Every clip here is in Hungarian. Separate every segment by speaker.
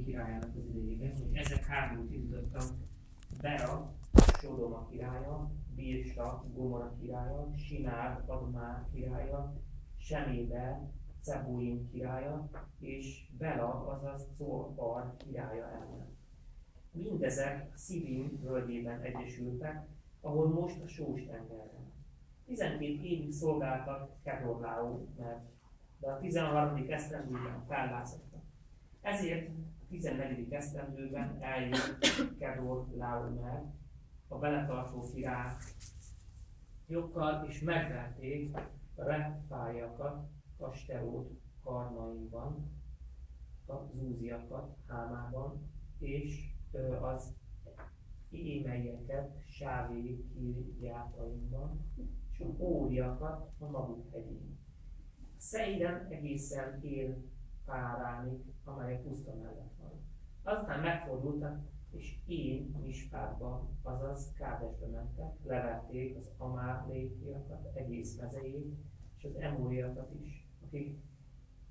Speaker 1: királyának az idejében, hogy ezek háborút indítottak Bera, Sodoma királya, Birsa, Gomora királya, Sinár, Admár királya, Semébe, Cebúim királya, és Bela, azaz Zolbar királya ellen. Mindezek Szivim völgyében egyesültek, ahol most a Sós tengerben. 12 évig szolgáltak Kedorláó, mert de a 13. esztendőben fellázadtak. Ezért 14. esztendőben eljött Kedor Laomer, a beletartó király jokkal, és megverték repfájakat Kasterót karnaimban, a zúziakat Hámában, és az émelyeket Sávé kirjátaimban, és a óriakat a maguk hegyén. Szeiden egészen él páránig, amely a puszta mellett. Aztán megfordultak, és én Mispárba, azaz Kádesbe mentek, leverték az amálékiakat egész mezejét, és az emóriakat is, akik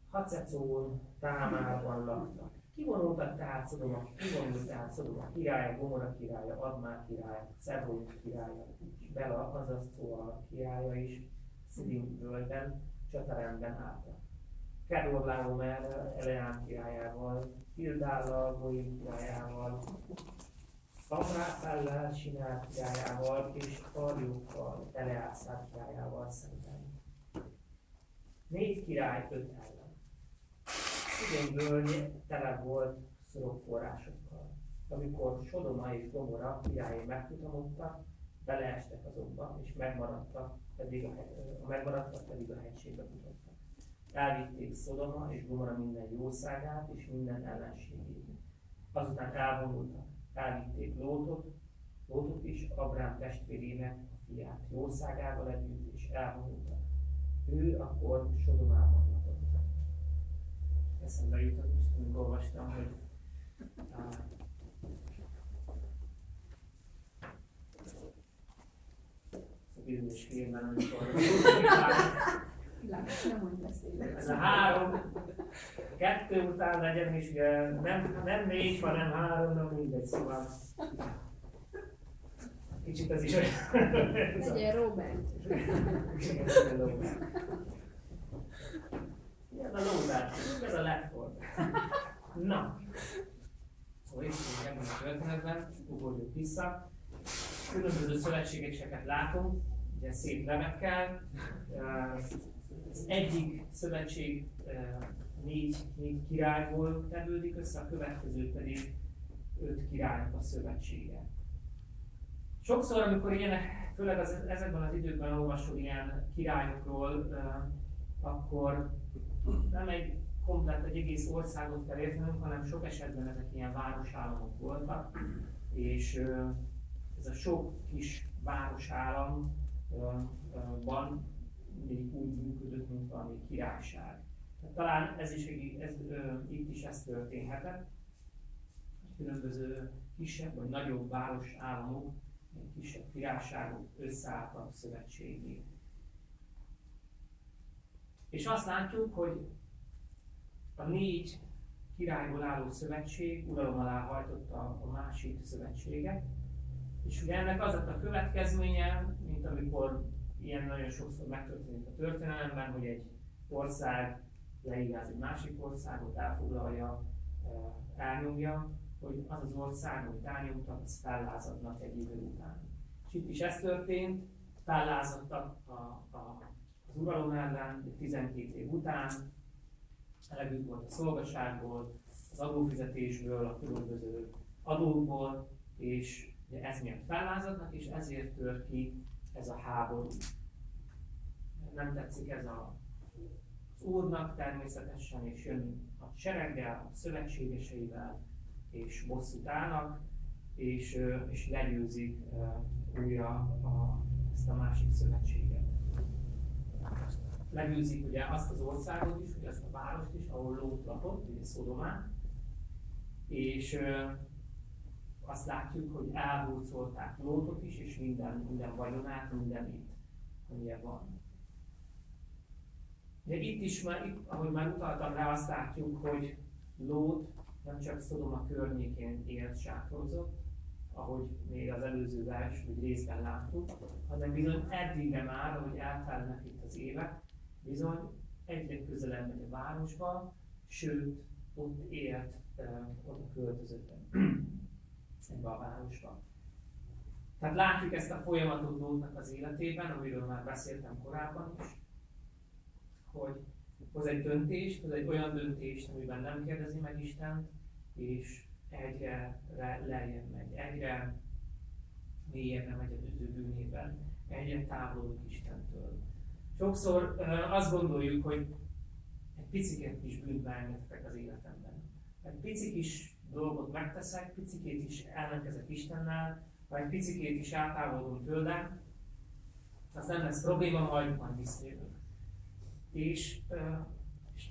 Speaker 1: Hacecón támában laktak. Kivonultak tehát Szodoma, kivonult tehát Szodoma királya, Gomora királya, Admár királya, Szeboly királya, és Bela, azaz Szóa királya is, Szidim völgyben, csatarendben álltak. Kedor Laomer Eleán királyával, Fildállal, Goim királyával, Amráfellel, Sinár királyával és Arjukkal, Eleászár királyával szemben. Négy király öt ellen. Szigény völgy tele volt szorok forrásokkal. Amikor Sodoma és Gomora királyai megfutamodtak, beleestek azokba, és megmaradtak, pedig a megmaradtak pedig a hegységbe futottak. Elvitték Szodoma és Gomora minden jószágát és minden ellenségét. Azután elvonultak, elvitték Lótot, Lótot is, Abrám testvérének a fiát jószágával együtt, és elvonultak. Ő akkor Sodomában lakott. Eszembe jutott, most én olvastam, hogy bizonyos filmben, amikor ez a három, kettő után legyen is, nem, nem négy, hanem három, nem mindegy, szóval kicsit ez is olyan.
Speaker 2: Legyen Robert.
Speaker 1: Igen, a lózás, ez a legford. Na, szóval itt ebben a történetben, ugorjuk vissza. Különböző szövetségeseket látunk, ugye szép nevekkel. Egyik szövetség négy, négy királyból tevődik össze, a következő pedig öt királynak a szövetsége. Sokszor, amikor ilyenek, főleg az, ezekben az időkben olvasol ilyen királyokról, akkor nem egy komplet, egy egész országot kell értenünk, hanem sok esetben ezek ilyen városállamok voltak, és ez a sok kis városállam van mindig úgy működött, mint valami királyság. Tehát talán ez is, ez, itt is ez történhetett. Különböző kisebb vagy nagyobb város államok, kisebb királyságok összeálltak szövetségé. És azt látjuk, hogy a négy királyból álló szövetség uralom alá hajtotta a másik szövetséget, és ugye ennek az a következménye, mint amikor ilyen nagyon sokszor megtörténik a történelemben, hogy egy ország leíráz egy másik országot, elfoglalja, elnyomja, hogy az az ország, amit elnyomtak, az fellázadnak egy idő után. És itt is ez történt, fellázadtak a, a, az uralom ellen 12 év után, elegük volt a szolgaságból, az adófizetésből, a különböző adókból, és Ugye ez miatt fellázadnak, és ezért tör ki ez a háború. Nem tetszik ez a, az úrnak természetesen, és jön a sereggel, a szövetségeseivel, és bosszút állnak, és, és legyőzik újra a, ezt a másik szövetséget. Legyőzik ugye azt az országot is, ugye azt a várost is, ahol Lót lakott, ugye Szodomán, és azt látjuk, hogy elhurcolták Lótot is, és minden, minden vagyonát, mindenit, amilyen van. De itt is, már, itt, ahogy már utaltam rá, azt látjuk, hogy Lót nem csak Szodoma környékén élt, sátorozott, ahogy még az előző vers, vagy részben láttuk, hanem bizony eddigre már, ahogy eltelnek itt az évek, bizony egyre közelebb megy a városba, sőt, ott élt, ott költözött ebbe a városba. Tehát látjuk ezt a folyamatot Lótnak az életében, amiről már beszéltem korábban is, hogy hoz egy döntést, hoz egy olyan döntést, amiben nem kérdezi meg Istent, és egyre lejjebb megy, egyre mélyebbre megy az ő bűnében, egyre távolodik Istentől. Sokszor azt gondoljuk, hogy egy picit is bűnt beengedhetek az életemben. Egy pici kis dolgot megteszek, picikét is ellenkezek Istennel, vagy picikét is eltávolodunk tőle, az nem lesz probléma, majd majd visszajövünk. És, és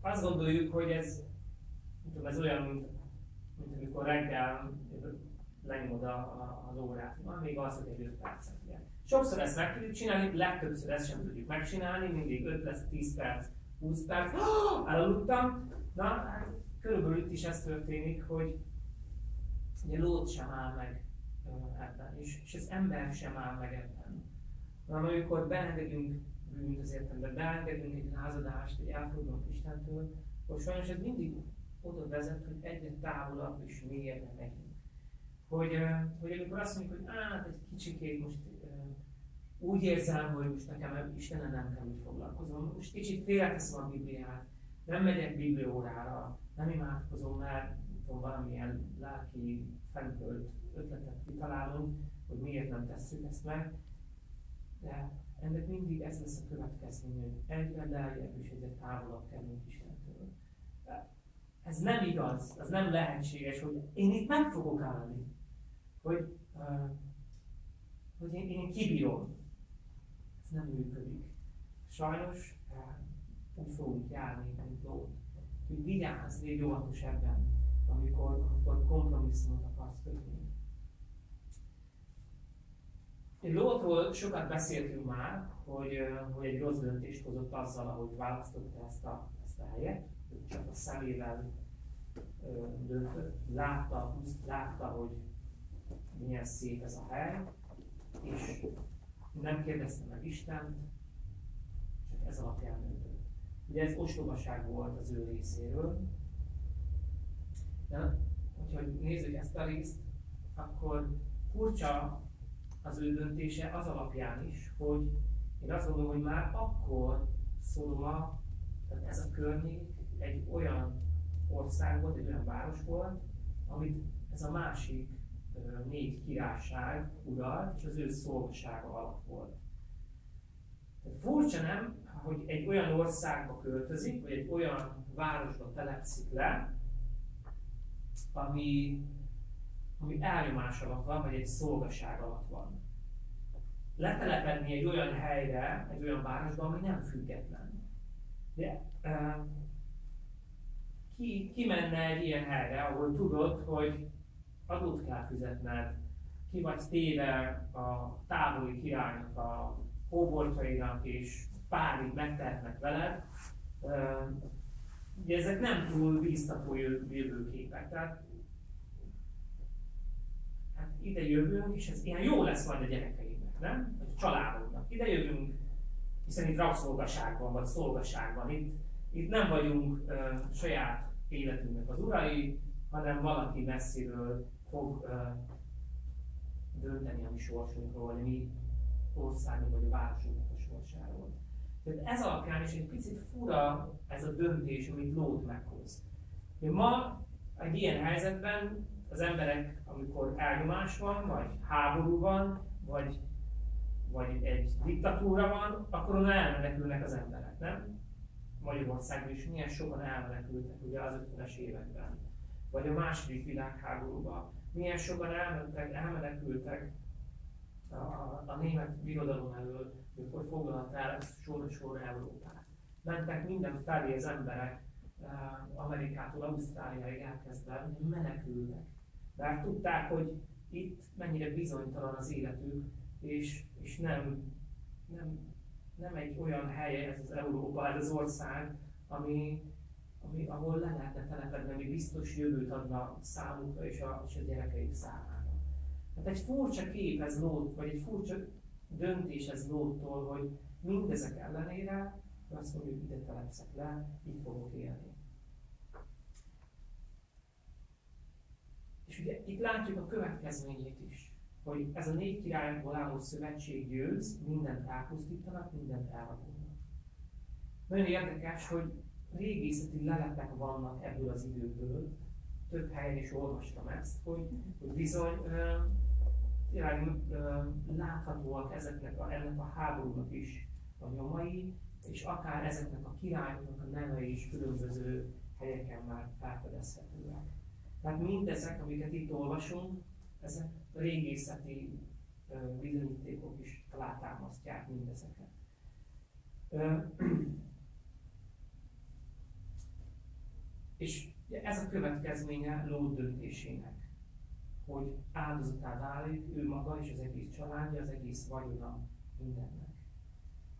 Speaker 1: azt gondoljuk, hogy ez, tudom, ez olyan, mint, mint amikor reggel lenyomod az órát, van még hogy egy 5 percet. Ugye. Sokszor ezt meg tudjuk csinálni, legtöbbször ezt sem tudjuk megcsinálni, mindig 5 lesz 10 perc, 20 perc, elaludtam. Na, hát körülbelül itt is ez történik, hogy ugye Lót sem áll meg ebben, és, és az ember sem áll meg ebben. Hanem amikor beengedünk bűnt az értelemben, beengedünk egy lázadást, egy elfordulunk Istentől, hogy sajnos ez mindig oda vezet, hogy egyre távolabb és mélyebbre megyünk. Hogy, hogy amikor azt mondjuk, hogy hát egy kicsikét most úgy érzem, hogy most nekem Istenen nem kell foglalkozom, most kicsit félreteszem a Bibliát, nem megyek Bibliórára, nem imádkozom, mert tudom, valamilyen lelki fentölt ötletet kitalálunk, hogy miért nem tesszük ezt meg, de ennek mindig ez lesz a következmény, hogy és egyre távolabb kerülünk Istentől. Ez nem igaz, ez nem lehetséges, hogy én itt meg fogok állni, hogy, hogy én, én kibírom. Ez nem működik. Sajnos uh, úgy fogunk járni, mint Lót. Hogy vigyázz, légy óvatos ebben, amikor, amikor kompromisszumot akarsz kötni. Lótról sokat beszéltünk már, hogy, hogy egy rossz döntést hozott azzal, ahogy választotta ezt a, ezt a helyet, csak a szemével döntött, látta, látta, hogy milyen szép ez a hely, és nem kérdezte meg Istent, csak ez alapján döntött. Ugye ez ostobaság volt az ő részéről, de hogyha nézzük ezt a részt, akkor furcsa az ő döntése az alapján is, hogy én azt gondolom, hogy már akkor Szodoma, tehát ez a környék egy olyan ország volt, egy olyan város volt, amit ez a másik négy királyság uralt, és az ő szolgasága alatt volt. Tehát furcsa nem, hogy egy olyan országba költözik, vagy egy olyan városba telepszik le, ami, ami elnyomás alatt van, vagy egy szolgaság alatt van. Letelepedni egy olyan helyre, egy olyan városba, ami nem független. De uh, ki, ki menne egy ilyen helyre, ahol tudod, hogy adót kell fizetned, ki vagy téve a távoli királynak a hóbortjainak, és párig megtehetnek veled. Ugye ezek nem túl bíztató jövőképek. Tehát hát ide jövünk, és ez ilyen jó lesz majd a gyerekeinknek, nem? A családunknak. Ide jövünk, hiszen itt rabszolgaságban vagy szolgaságban, itt, itt nem vagyunk uh, saját életünknek az urai, hanem valaki messziről fog uh, dönteni a mi sorsunkról, vagy a mi országunk, vagy a városunknak a sorsáról. Tehát ez alapján is egy picit fura ez a döntés, amit Lót meghoz. De ma egy ilyen helyzetben az emberek, amikor elnyomás van, vagy háború van, vagy, vagy egy diktatúra van, akkor onnan elmenekülnek az emberek, nem? Magyarországon is milyen sokan elmenekültek ugye az 50-es években, vagy a második világháborúban. Milyen sokan elmentek, elmenekültek a, a, a német birodalom elől, amikor foglalta el sorra-sorra Európát. Mentek minden felé az emberek, eh, Amerikától Ausztráliáig elkezdve, menekültek. Mert tudták, hogy itt mennyire bizonytalan az életük, és, és nem, nem, nem egy olyan hely ez az Európa, ez az ország, ami, ami, ahol le lehetne telepedni, ami biztos jövőt adna számukra és a, és a gyerekeik számára. Tehát egy furcsa kép ez Lót, vagy egy furcsa döntés ez Lóttól, hogy mindezek ellenére azt mondja, hogy ide telepszek le, így fogok élni. És ugye itt látjuk a következményét is, hogy ez a négy királyokból álló szövetség győz, mindent elpusztítanak, mindent elrabolnak. Nagyon érdekes, hogy régészeti leletek vannak ebből az időből, több helyen is olvastam ezt, hogy, hogy bizony tényleg láthatóak ezeknek a, ennek a háborúnak is a nyomai, és akár ezeknek a királyoknak a neve is különböző helyeken már felfedezhetőek. Tehát mindezek, amiket itt olvasunk, ezek régészeti bizonyítékok is alátámasztják mindezeket. És ez a következménye Lót döntésének, hogy áldozatá válik ő maga és az egész családja, az egész vagyona mindennek.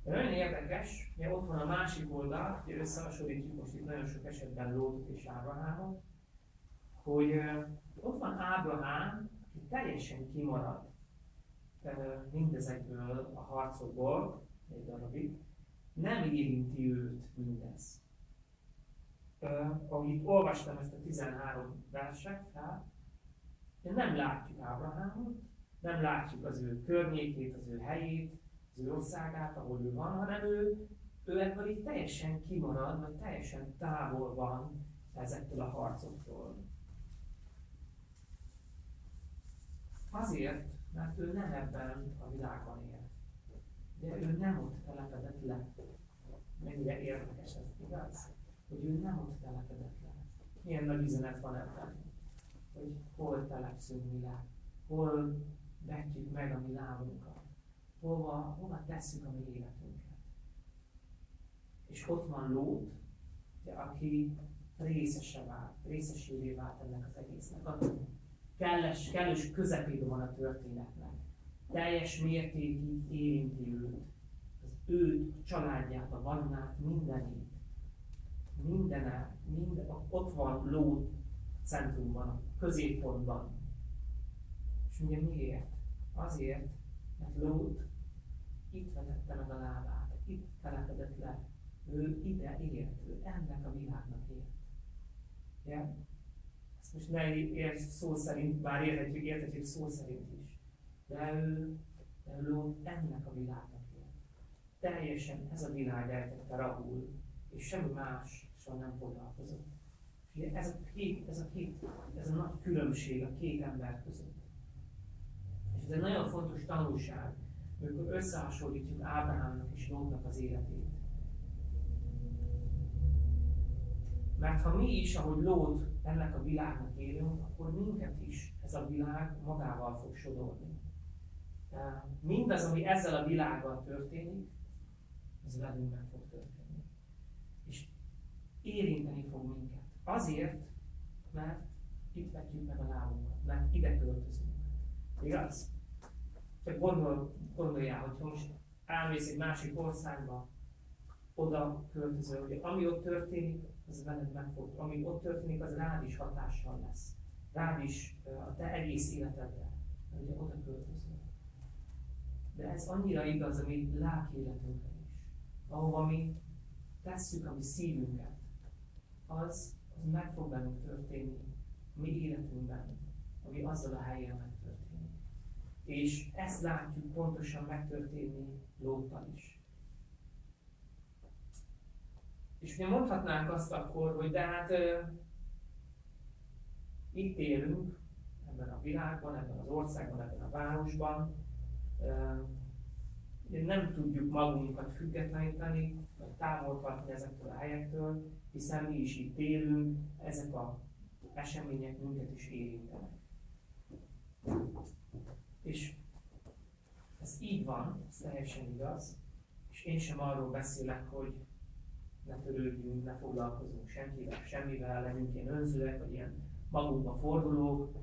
Speaker 1: De nagyon érdekes, hogy ott van a másik oldal, hogy összehasonlítjuk most itt nagyon sok esetben Lótot és Ábrahámot, hogy ott van Ábrahám, aki teljesen kimarad mindezekből a harcokból, egy darabig, nem érinti őt mindez ahogy itt olvastam ezt a 13 verset fel, de nem látjuk Ábrahámot, nem látjuk az ő környékét, az ő helyét, az ő országát, ahol ő van, hanem ő, ő ebből így teljesen kimarad, vagy teljesen távol van ezektől a harcoktól. Azért, mert ő nem ebben a világban él. De ő nem ott telepedett le. Mennyire érdekes ez, igaz? hogy ő nem ott telepedett le. Milyen nagy üzenet van ebben, hogy hol telepszünk mi le, hol vetjük meg a mi lábunkat, hova, hova tesszük a mi életünket. És ott van Lót, aki részese vált, részesévé vált ennek az egésznek. A kelles, kellős közepében van a történetnek. Teljes mértékig érinti őt, az őt, a családját, a vagyonát, mindenét mindene, minden, ott van ló centrumban, a középpontban. És ugye miért? Azért, mert Lót itt vetette meg a lábát, itt telepedett le. Ő ide ért, ő ennek a világnak ért. Ja? Ezt most ne érts szó szerint, bár érthetjük, érthetjük szó szerint is. De ő, de Lót ennek a világnak ért. Teljesen ez a világ eltette Rahul, és semmi más soha nem foglalkozott. És ez a két, ez a két, ez a nagy különbség a két ember között. És ez egy nagyon fontos tanulság, amikor összehasonlítjuk Ábrahámnak és Lótnak az életét. Mert ha mi is, ahogy Lót ennek a világnak élünk, akkor minket is ez a világ magával fog sodorni. Mindaz, ami ezzel a világgal történik, az velünk meg fog történni érinteni fog minket. Azért, mert itt vetjük meg a lábunkat, mert ide költözünk. Igaz? Csak gondol, gondoljál, hogy most elmész egy másik országba, oda költözöl, hogy ami ott történik, veled meg fog. Ami ott történik, az rád is hatással lesz. Rád is a te egész életedre. Ugye oda költözöl. De ez annyira igaz a mi lelki életünkre is. Ahova mi tesszük a mi szívünket, az, az meg fog bennünk történni a mi életünkben, ami azzal a helyen megtörténik. És ezt látjuk pontosan megtörténni Lóttal is. És ugye mondhatnánk azt akkor, hogy de hát itt élünk, ebben a világban, ebben az országban, ebben a városban, nem tudjuk magunkat függetleníteni, vagy távolgatni ezektől a helyektől, hiszen mi is itt élünk, ezek a események minket is érintenek. És ez így van, ez teljesen igaz, és én sem arról beszélek, hogy ne törődjünk, ne foglalkozunk senkivel, semmivel, legyünk ilyen önzőek, vagy ilyen magunkba fordulók,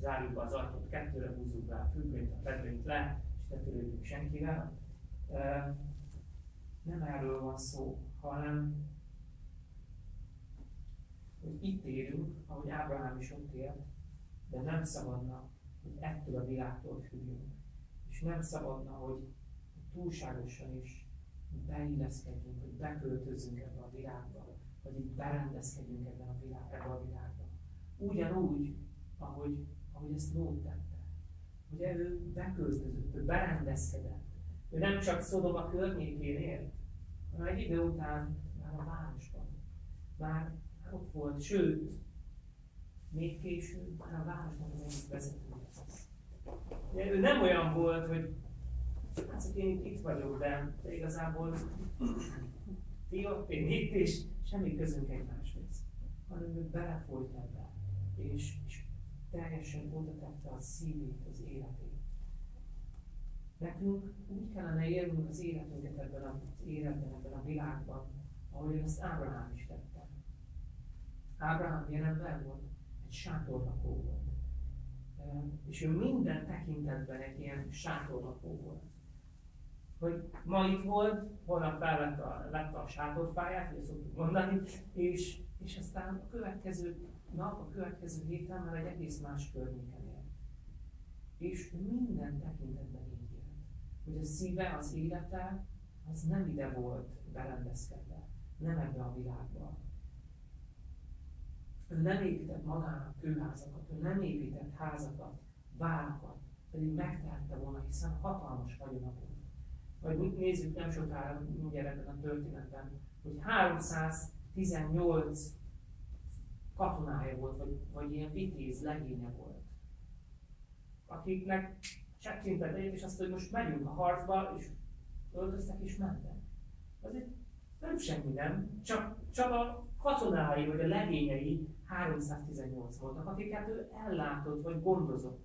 Speaker 1: zárjuk be az ajtót kettőre, húzzuk be a függönyt, a fedőnyt le, és ne törődjünk senkivel. Nem erről van szó, hanem hogy itt élünk, ahogy Ábrahám is ott élt, de nem szabadna, hogy ettől a világtól függjünk. És nem szabadna, hogy túlságosan is beilleszkedjünk, hogy beköltözünk ebbe a világba, vagy itt berendezkedjünk ebben a világ, ebbe a világba. Ugyanúgy, ahogy, ahogy ezt Lót tette. Ugye ő beköltözött, ő berendezkedett. Ő nem csak Szodoma környékén élt, hanem egy idő után már a városban. Már ott volt, sőt, még később már a városnak az egyik vezetője. Ő nem olyan volt, hogy hát én itt vagyok, de igazából ti ott, én itt, és semmi közünk egymáshoz. Hanem ő belefolyt ebbe, és, és teljesen oda tette a szívét, az életét. Nekünk úgy kellene élnünk az életünket ebben az életben, ebben a világban, ahogy ezt Ábrahám is tette. Ábrahám jelenben volt, egy sátorlakó volt. És ő minden tekintetben egy ilyen sátorlakó volt. Hogy ma itt volt, holnap fel a, lett a sátorfáját, hogy szoktuk mondani, és, és aztán a következő nap, a következő héten már egy egész más környéken él. És minden tekintetben így élt. Hogy a szíve, az élete, az nem ide volt berendezkedve, nem ebbe a világba. Ő nem épített magának kőházakat, ő nem épített házakat, várakat, pedig megtehette volna, hiszen hatalmas vagyona volt. Vagy nézzük nem sokára, mindjárt ebben a történetben, hogy 318 katonája volt, vagy, vagy ilyen vitéz legénye volt, akiknek csettintett egyet, és azt, hogy most megyünk a harcba, és öltöztek és mentek. Azért nem semmi nem, csak, csak a katonái, vagy a legényei 318 voltak, akiket ő ellátott, vagy gondozott.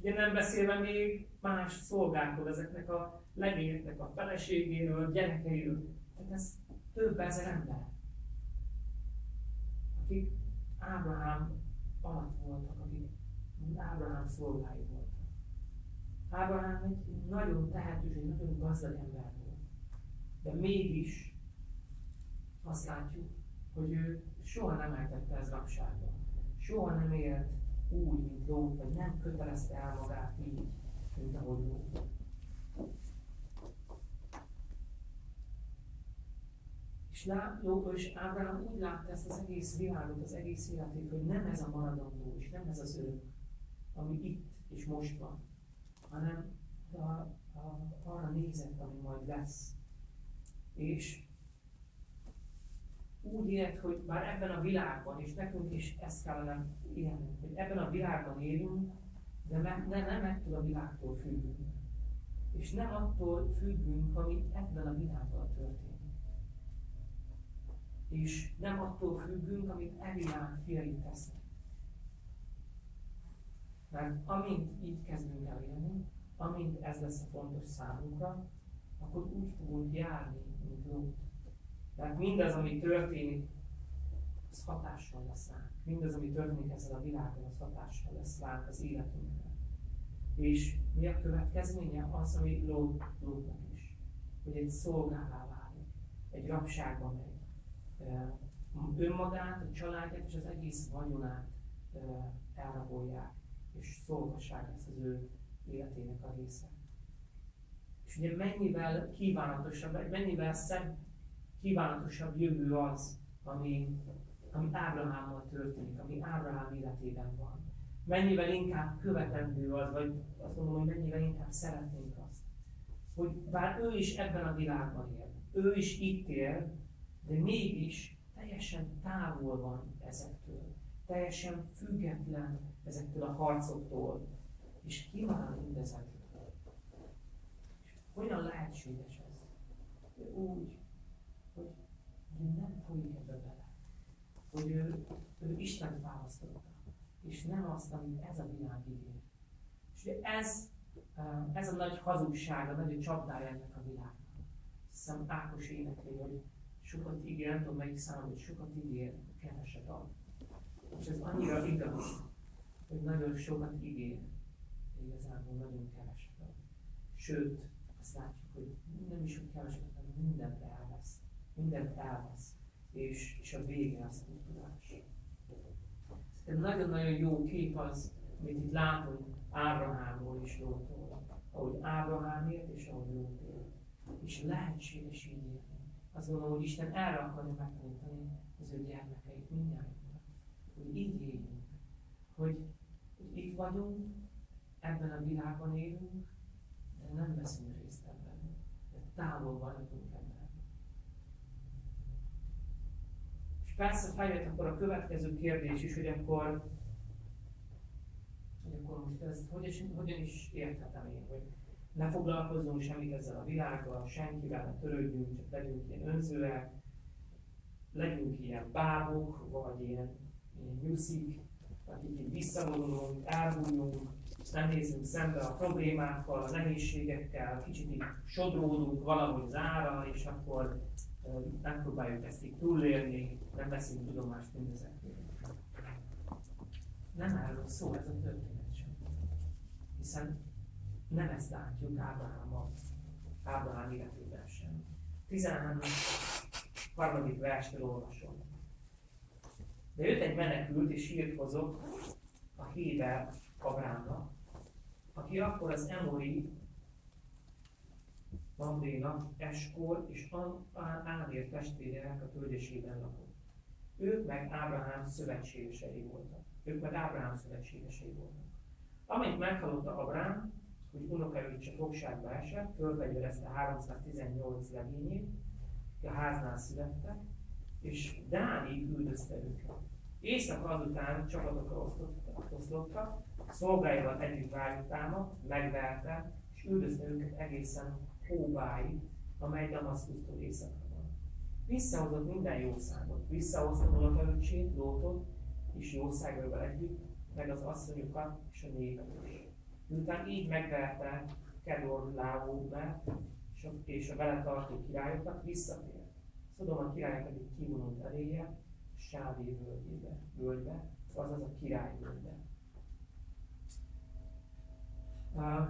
Speaker 1: Ugye nem beszélve még más szolgákról, ezeknek a legényeknek a feleségéről, gyerekeiről. Tehát ez több ezer ember, akik Ábrahám alatt voltak, akik Ábrahám szolgái voltak. Ábrahám egy nagyon tehetős, egy nagyon gazdag ember volt. De mégis azt látjuk, hogy ő soha nem eltette ez rabságba. Soha nem élt úgy, mint Lót, vagy nem kötelezte el magát így, mint ahogy Lót. És Ló és Ábrahám úgy látta ezt az egész világot, az egész életét, hogy nem ez a maradandó, és nem ez az örök, ami itt és most van, hanem a, a, arra nézett, ami majd lesz. És úgy élt, hogy bár ebben a világban, és nekünk is ezt kellene élni, hogy ebben a világban élünk, de ne, ne, nem ettől a világtól függünk. És nem attól függünk, ami ebben a világban történik és nem attól függünk, amit e világ fiai tesznek. Mert amint így kezdünk el élni, amint ez lesz a fontos számunkra, akkor úgy fogunk járni, mint Lót. Mert mindaz, ami történik, az hatással lesz ránk. Mindaz, ami történik ezzel a világon, az hatással lesz ránk az életünkre. És mi a következménye? Az, ami Lót, Lótnak is. Hogy egy szolgálá válik, egy rabságba megy önmagát, a családját és az egész vagyonát elrabolják, és szolgasság lesz az ő életének a része. És ugye mennyivel kívánatosabb, mennyivel szebb, kívánatosabb jövő az, ami, ami Ábrahámmal történik, ami Ábrahám életében van. Mennyivel inkább követendő az, vagy azt mondom, hogy mennyivel inkább szeretnénk azt. Hogy bár ő is ebben a világban él, ő is itt él, de mégis teljesen távol van ezektől, teljesen független ezektől a harcoktól, és kíván mindezekről. És hogyan lehetséges ez? Úgy, nem folyik ebbe bele, hogy ő, ő Isten választotta, és nem azt, amit ez a világ ígér. És ugye ez, ez a nagy hazugság, a nagy csapdája ennek a világnak. Hiszem Ákos énekli, hogy sokat ígér, nem tudom melyik szám, hogy sokat ígér, keveset ad. És ez annyira igaz, hogy nagyon sokat ígér, de igazából nagyon keveset ad. Sőt, azt látjuk, hogy nem is hogy keveset, hanem mindent elvesz. Mindent elvesz. És, és a vége az tudás. De nagyon-nagyon jó kép az, amit itt látunk Ábrahámból és Lótól. Ahogy Ábrahám élt, és ahogy Lót élt. És lehetséges így élni. Azt gondolom, hogy Isten erre akarja megtanítani az ő gyermekeit mindjárt. Hogy így éljünk. Hogy, hogy itt vagyunk, ebben a világban élünk, de nem veszünk részt ebben. De távol vagyunk ebben. És persze feljött akkor a következő kérdés is, hogy akkor hogy akkor most ezt hogyan, hogyan is érthetem én, hogy ne foglalkozzunk semmit ezzel a világgal, senkivel ne törődjünk, csak legyünk ilyen önzőek, legyünk ilyen bábok, vagy ilyen, ilyen nyuszik, akik így visszavonulunk, elbújunk, nem nézünk szembe a problémákkal, a nehézségekkel, kicsit így sodródunk valahogy zára, és akkor megpróbáljuk ezt így túlélni, nem veszünk tudomást mindezekről. Nem erről szól ez a történet sem. Hiszen nem ezt látjuk Ábrahámban, Ábrahám életében sem. 13. harmadik verstől olvasom. De jött egy menekült, és hírt hozott a Héber Abrámnak, aki akkor az Emori, Mamrénak, Eskor és Ámér testvérének a tölgyesében lakott. Ők meg Ábrahám szövetségesei voltak. Ők meg Ábrahám szövetségesei voltak. Amint meghallotta Abrám, hogy unokaöccse fogságba esett, fölfegyverezte 318 legényét, a háznál születtek, és Dánig üldözte őket. Éjszaka azután csapatokra oszlottak, szolgáival együtt rájuk támadt, megverte, és üldözte őket egészen Hóbáig, amely Damaszkusztól északra van. Visszahozott minden jószágot, visszahozta unokaöccsét, Lótot, és jószágaival együtt, meg az asszonyokat és a népet is. Miután így megverte Kedor Láóbert és a, vele tartó királyokat, visszatért. a király pedig kivonult eléje, Sávé völgyébe, völgybe, azaz a király völgybe. Uh,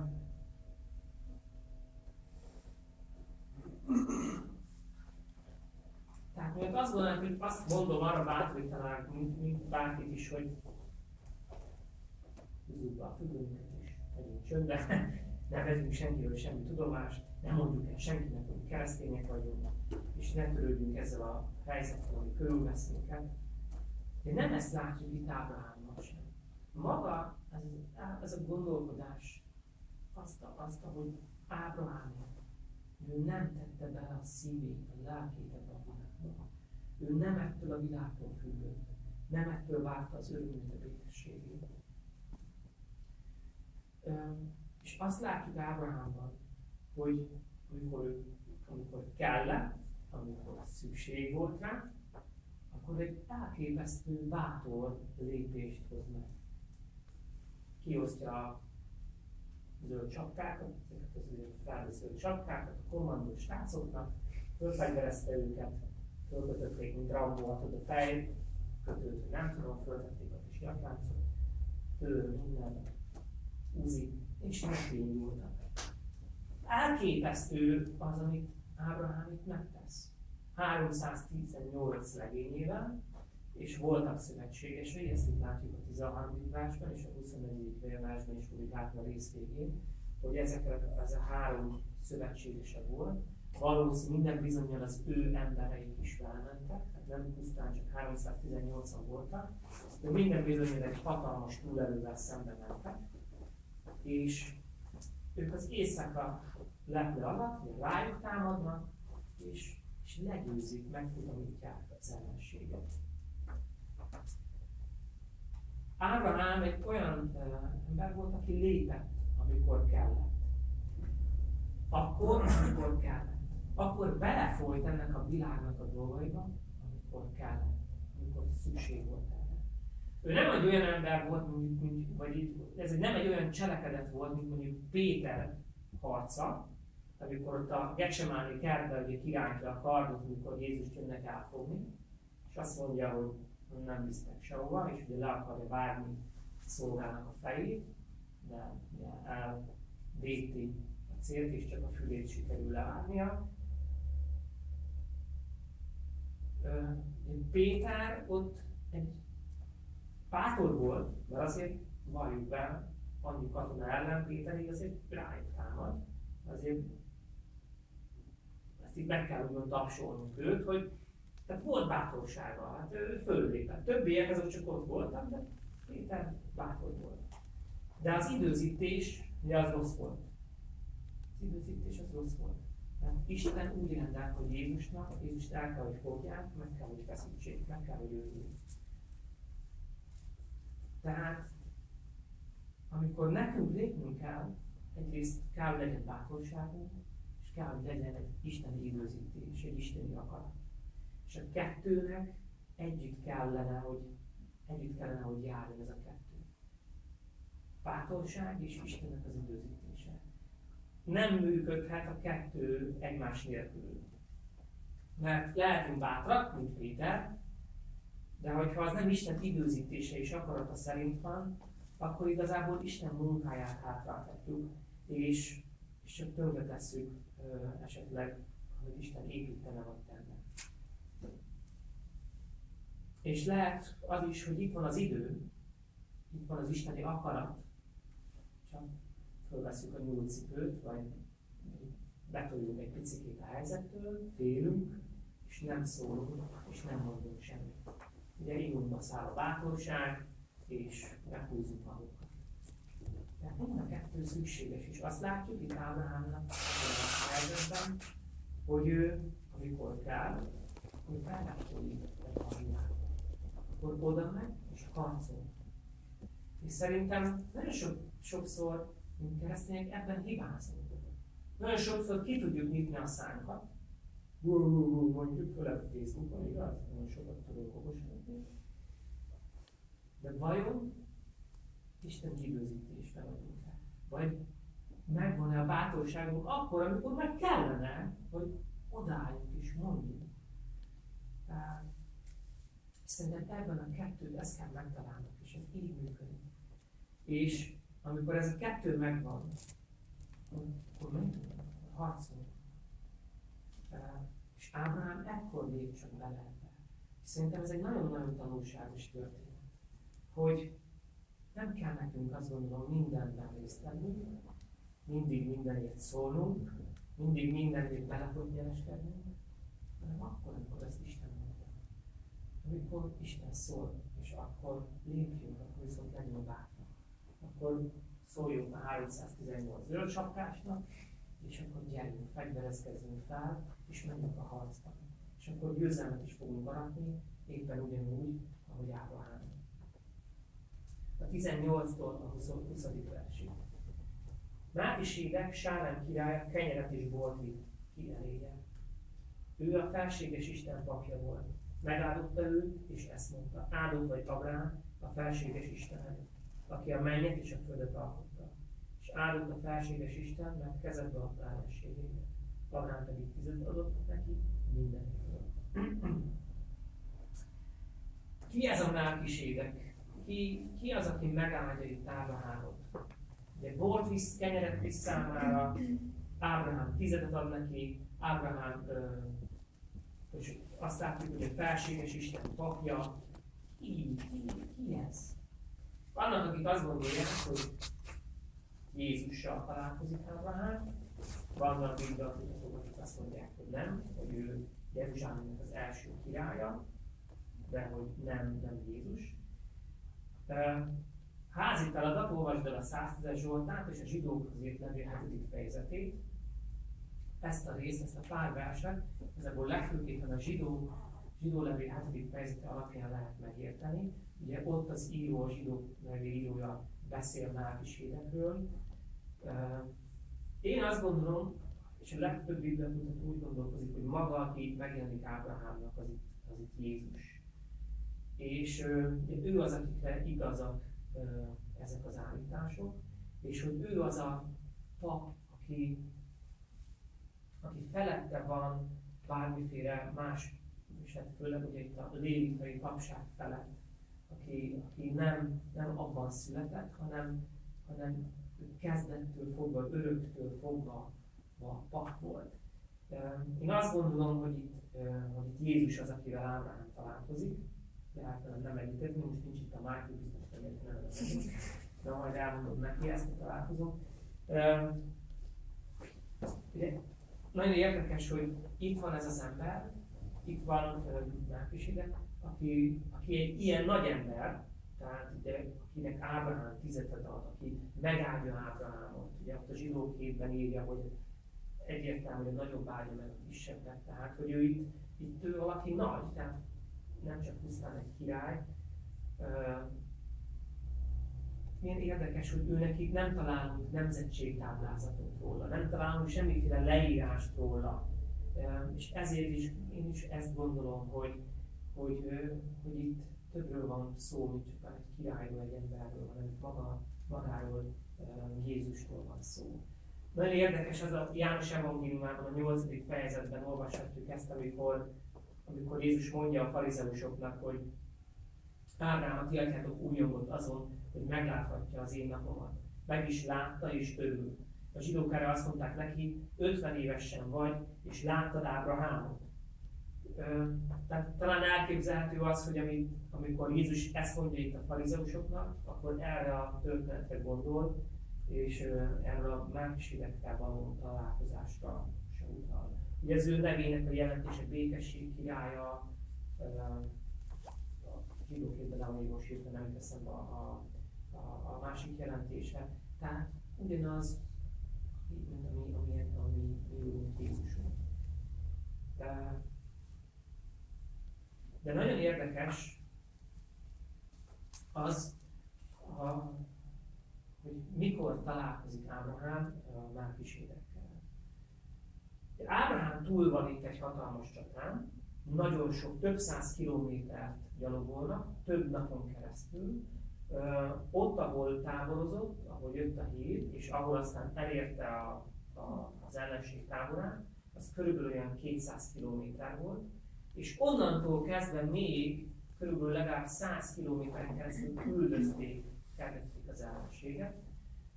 Speaker 1: tehát még azt gondolom, hogy azt mondom, arra bátorítanák, mint, mint bárkit is, hogy húzzuk be a függőnket és legyünk csöndben, ne vezünk senkiről semmi tudomást, nem mondjuk el senkinek, hogy keresztények vagyunk, és ne törődjünk ezzel a helyzettel, ami körülvesz minket. De nem ezt látjuk itt Ábrahámnak sem. Maga ez, ez a gondolkodás azt, azt hogy Ábrahám ő nem tette bele a szívét, a lelkét ebbe a világba. Ő nem ettől a világtól függött, nem ettől várta az örömét, a békességét. És azt látjuk Ábrahámban, hogy amikor, amikor kellett, amikor szükség volt rá, akkor egy elképesztő bátor lépést hoz meg. Kiosztja a zöld csapkákat, ezeket az felvesző csapkákat a kommandó srácoknak, fölfegyverezte őket, fölkötötték, mint Rambo a fej, kötőt, nem tudom, föltették a kis nyakláncot, ő minden, úzi, és megkényultak. Elképesztő az, amit Ábrahám itt megtesz. 318 legényével, és voltak szövetségesei, ezt itt látjuk a 13. versben, és a 24. versben fogjuk látni a rész végén, hogy ezekre, ez a három szövetségese volt. Valószínű minden bizonyal az ő embereik is felmentek, tehát nem pusztán csak 318-an voltak, de minden bizonyal egy hatalmas túlerővel szembe mentek, és ők az éjszaka leple alatt, rájuk támadnak, és, és legyőzik, megfutamítják az ellenséget. Ábrahám egy olyan ember volt, aki lépett, amikor kellett. Akkor, amikor kellett. Akkor belefolyt ennek a világnak a dolgaiba, amikor kellett, amikor szükség volt erre. Ő nem egy olyan ember volt, mint, mint, vagy ez nem egy olyan cselekedet volt, mint mondjuk Péter harca, amikor ott a Gecsemáni kertbe ugye kirántja a kardot, amikor Jézus jönnek elfogni, és azt mondja, hogy nem visznek sehova, és ugye le akarja várni szolgának a fejét, de ugye elvéti a célt, és csak a fülét sikerül levárnia. Péter ott egy bátor volt, mert azért valljuk be, annyi katona ellen Péter azért rájuk támad. Azért ezt így meg kell úgymond tapsolnunk őt, hogy tehát volt bátorsága, hát ő föllépett. Többiek azok csak ott voltak, de Péter bátor volt. De az időzítés, ugye az rossz volt. Az időzítés az rossz volt. Mert Isten úgy rendelt, hogy Jézusnak, Jézust el kell, hogy fogják, meg kell, hogy feszítsék, meg kell, hogy öljék. Tehát, amikor nekünk lépnünk kell, egyrészt kell, legyen bátorságunk, és kell, hogy legyen egy isteni időzítés, egy isteni akarat. És a kettőnek együtt kellene, hogy együtt kellene, hogy járjon ez a kettő. Bátorság és Istennek az időzítése. Nem működhet a kettő egymás nélkül. Mert lehetünk bátrak, mint Péter, de hogyha az nem Isten időzítése és akarata szerint van, akkor igazából Isten munkáját hátráltatjuk, és, és csak tönkre tesszük esetleg, hogy Isten építene vagy tenne. És lehet az is, hogy itt van az idő, itt van az isteni akarat, csak fölveszünk a nyúlcipőt, vagy betoljuk egy picit a helyzettől, félünk, és nem szólunk, és nem mondunk semmit. Ugye írunkba száll a bátorság, és meghúzzuk magunkat. Tehát mind a kettő szükséges, és azt látjuk itt Ábrahámnak a helyzetben, hogy ő, amikor kell, hogy felrákoljuk a világot akkor oda megy és harcol. És szerintem nagyon sok, sokszor, mint keresztények, ebben hibázunk. Nagyon sokszor ki tudjuk nyitni a szánkat, mondjuk, főleg a Facebookon, igaz? Nagyon sokat tudok okosodni. De vajon Isten időzítésre vagyunk fel? Vagy megvan-e a bátorságunk akkor, amikor meg kellene, hogy odálljuk és mondjuk. Tehát Szerintem ebben a kettőt ezt kell megtalálnunk, és ez így működik. És amikor ez a kettő megvan, akkor megyünk, harcolunk. És Ábrahám ekkor lép csak bele ebbe. Szerintem ez egy nagyon-nagyon tanulságos történet, hogy nem kell nekünk azt gondolom mindenben részt vennünk, mindig mindenért szólnunk, mindig mindenért bele tudjunk hanem akkor, amikor ezt Isten amikor Isten szól, és akkor lépjünk, akkor viszont legyünk bátrak. Akkor szóljunk a 318 zöld sapkásnak, és akkor gyerünk, fegyverezkezzünk fel, és menjünk a harcba. És akkor győzelmet is fogunk aratni, éppen ugyanúgy, ahogy Ábrahám. A 18-tól a 20. versig. Mákisédek Sálem királya kenyeret és bort vitt ki eléje. Ő a felséges Isten papja volt, Megáldotta őt, és ezt mondta, áldott vagy Abrám, a felséges Isten aki a mennyet és a földet alkotta. És áldott a felséges Isten, mert kezedbe adta ellenségének. Abrám pedig tizet adott neki mindenről. ki ez a Melkisédek? Ki, ki az, aki megáldja itt Ábrahámot? Ugye bort visz, kenyeret visz számára, Ábrahám tizedet ad neki, Ábrahám azt látjuk, hogy a felséges Isten papja, ki, ki, ki ez? Vannak, akik azt gondolják, hogy Jézussal találkozik Ábrahám, vannak bibliatikutok, akik azt mondják, hogy nem, hogy ő Jeruzsálemnek az első királya, de hogy nem, nem Jézus. Házi feladat, olvasd el a 110 Zsoltát és a zsidók azért levő 7. fejezetét, ezt a részt, ezt a pár verset, ezekből legfőképpen a zsidó, zsidó levél 7. fejezete alapján lehet megérteni. Ugye ott az író, a zsidó levél írója beszél Melkisédekről. Én azt gondolom, és a legtöbb bibliakutató úgy gondolkozik, hogy maga, aki megjelenik Ábrahámnak, az itt, az itt Jézus. És ugye, ő az, akikre igazak ezek az állítások, és hogy ő az a pap, aki aki felette van bármiféle más, és hát főleg ugye itt a lévikai papság felett, aki, aki nem, nem abban született, hanem, hanem kezdettől fogva, öröktől fogva a pap volt. Én azt gondolom, hogy itt, hogy itt Jézus az, akivel Ábrahám találkozik, de hát nem együttetni, most nincs itt a Michael, biztos nem értene de majd elmondom neki ezt a találkozom. Ugye, nagyon érdekes, hogy itt van ez az ember, itt van Melkisedek, aki, aki egy ilyen nagy ember, tehát ugye, akinek Ábrahám tizetet ad, aki megáldja Ábrahámot. Ugye ott a zsidó képben írja, hogy egyértelmű, hogy a nagyobb áldja meg a kisebbet. Tehát, hogy ő itt, itt ő valaki nagy, tehát nem csak pusztán egy király. Milyen érdekes, hogy ő nekik nem találunk nemzetségtáblázatot róla, nem találunk semmiféle leírást róla. És ezért is én is ezt gondolom, hogy, hogy, hogy itt többről van szó, mint csak egy királyról, egy emberről, hanem maga, magáról, Jézusról van szó. Nagyon érdekes az a János Evangéliumában, a 8. fejezetben olvashatjuk ezt, amikor, amikor Jézus mondja a farizeusoknak, hogy Ábrám, ti adjátok új jogot azon, hogy megláthatja az én napomat. Meg is látta és örül. A zsidók erre azt mondták neki, 50 évesen vagy, és láttad Ábrahámot. Tehát talán elképzelhető az, hogy amit, amikor Jézus ezt mondja itt a farizeusoknak, akkor erre a történetre gondol, és erről a Melkisedekkel való találkozásra se utal. Ugye az ő nevének a jelentése békesség királya, a zsidóképben, ami most nem teszem a, a, a, a másik jelentése. Tehát ugyanaz, mint ami, ami, ami mi úrunk Jézusunk. De, de nagyon érdekes az, a, hogy mikor találkozik Ábrahám Melkisédekkel. Ábrahám túl van itt egy hatalmas csatán, nagyon sok, több száz kilométert gyalogolnak, több napon keresztül. Ott, ahol táborozott, ahol jött a hír, és ahol aztán elérte a, a, az ellenség táborát, az körülbelül olyan 200 kilométer volt, és onnantól kezdve még körülbelül legalább 100 kilométeren keresztül küldözték kergették az ellenséget.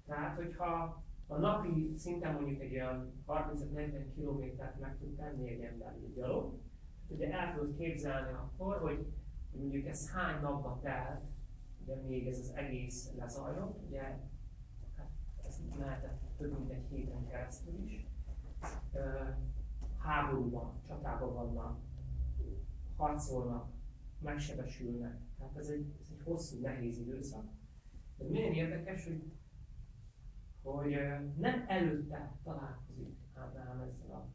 Speaker 1: Tehát, hogyha a napi szinten mondjuk egy olyan 30-40 kilométert meg tud tenni egy ember egy gyalog, ugye el tudod képzelni akkor, hogy mondjuk ez hány napba telt, ugye még ez az egész lezajlott, ugye hát ez lehetett több mint egy héten keresztül is. Háborúban, csatában vannak, harcolnak, megsebesülnek. Tehát ez egy, ez egy hosszú, nehéz időszak. De milyen érdekes, hogy, hogy nem előtte találkozik Ábrahám ezzel a,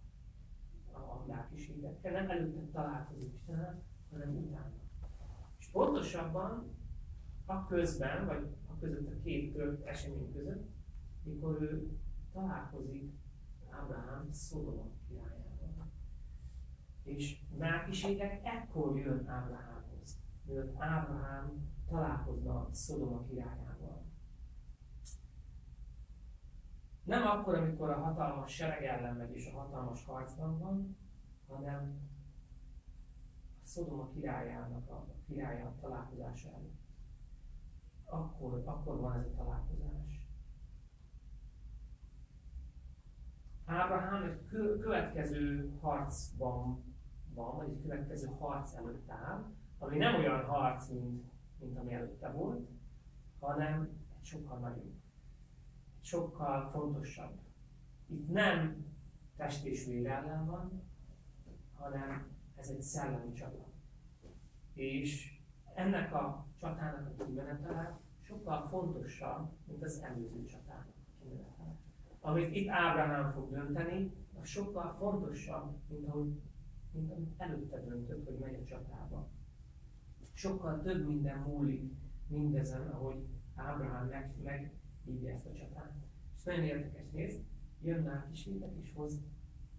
Speaker 1: a, a lelkiségekkel, nem előtte találkozik Istennel, hanem utána. És pontosabban a közben, vagy a között a két tört esemény között, mikor ő találkozik Ábrahám Szodoma királyával. És Melkiségek ekkor jön Ábrahámhoz, mielőtt Ábrahám találkozna Szodoma királyával. Nem akkor, amikor a hatalmas sereg ellen megy és a hatalmas harcban van, hanem a Szodoma királyának a királya találkozása előtt. Akkor, akkor van ez a találkozás. Ábrahám egy következő harcban van, vagy egy következő harc előtt áll, ami nem olyan harc, mint mint ami előtte volt, hanem egy sokkal nagyobb, egy sokkal fontosabb. Itt nem test és ellen van, hanem ez egy szellemi csata. És ennek a csatának a kimenetele sokkal fontosabb, mint az előző csatának a kimenetele. Amit itt Ábrahám fog dönteni, az sokkal fontosabb, mint ahogy mint amit előtte döntött, hogy megy a csatába sokkal több minden múlik mindezen, ahogy Ábrahám meg, meghívja ezt a csatát. És nagyon érdekes néz, jön már kisvétek és hoz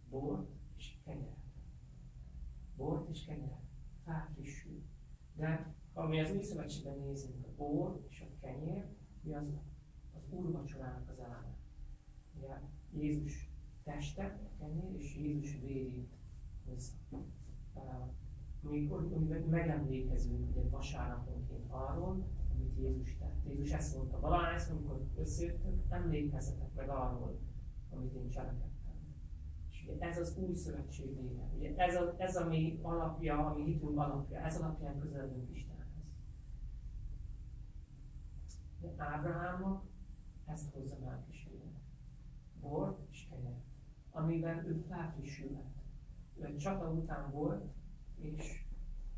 Speaker 1: bort és kenyeret. Bort és kenyeret. Felfrissül. De ha mi az új szövetségben nézünk, a bor és a kenyér, mi az, az úrvacsorának az eleme. Ugye Jézus teste, a kenyér, és Jézus vérét hozza amikor, megemlékezünk ugye vasárnaponként arról, amit Jézus tett. Jézus ezt mondta, valahányszor, amikor összejöttök, emlékezzetek meg arról, amit én cselekedtem. És ugye ez az új szövetség. Ugye ez, a, ez a mi alapja, a mi hitünk alapja, ez alapján közeledünk Isten. De Ábrahámnak ezt hozza kísérlet. Bort és kenyeret, amiben ő felfrissülhet. Ő egy csata után volt, és